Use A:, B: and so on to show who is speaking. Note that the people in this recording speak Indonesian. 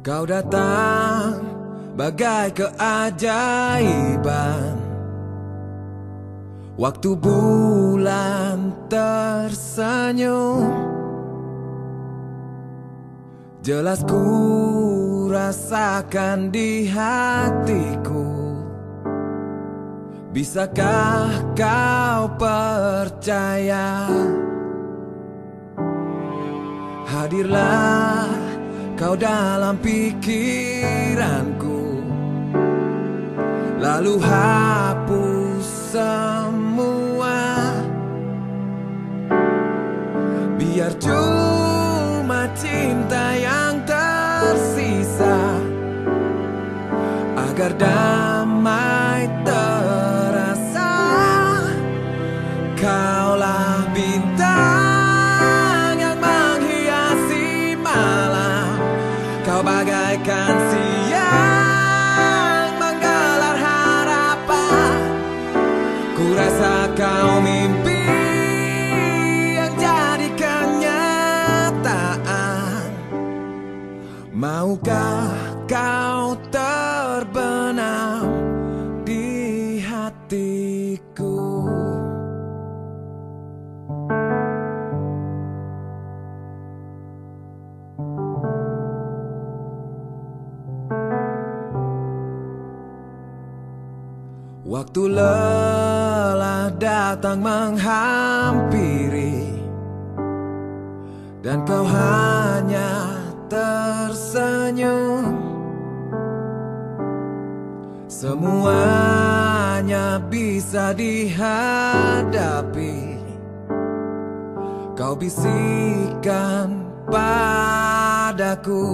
A: Kau datang bagai keajaiban. Waktu bulan tersenyum. Jelas ku rasakan di hatiku. Bisakah kau percaya? Hadirlah kau dalam pikiranku. Lalu hapus semua. Biar cuma cinta yang tersisa. Agar damai terasa. Kaulah bintang bagaikan siang menggelar harapan. Ku rasa kau mimpi yang jadi kenyataan. Maukah kau terbenam Waktu lelah datang menghampiri Dan kau hanya tersenyum. Semuanya bisa dihadapi. Kau bisikkan padaku